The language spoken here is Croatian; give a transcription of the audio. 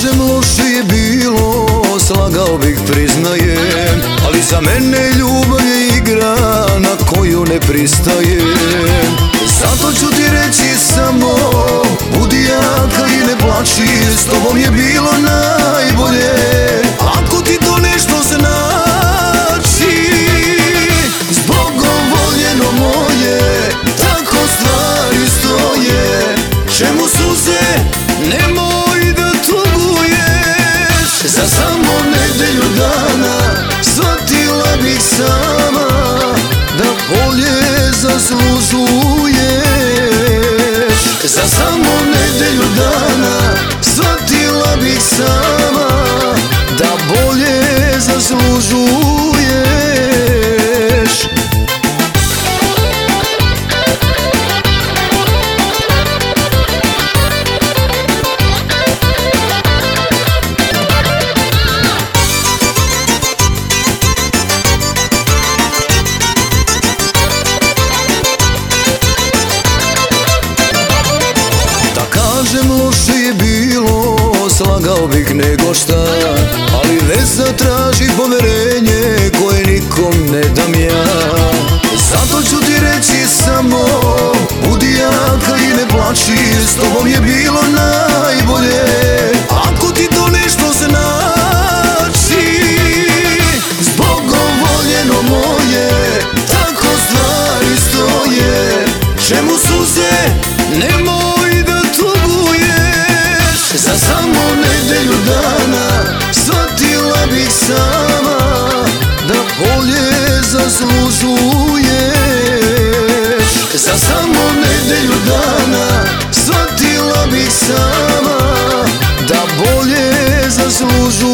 kažem loše je bilo Slagao bih priznajem. Ali za mene ljubav je igra Na koju ne pristaje zaslužuješ Za samo nedelju dana slagao bih nego šta. Ali ne zatraži poverenje koje nikom ne dam ja. as luzes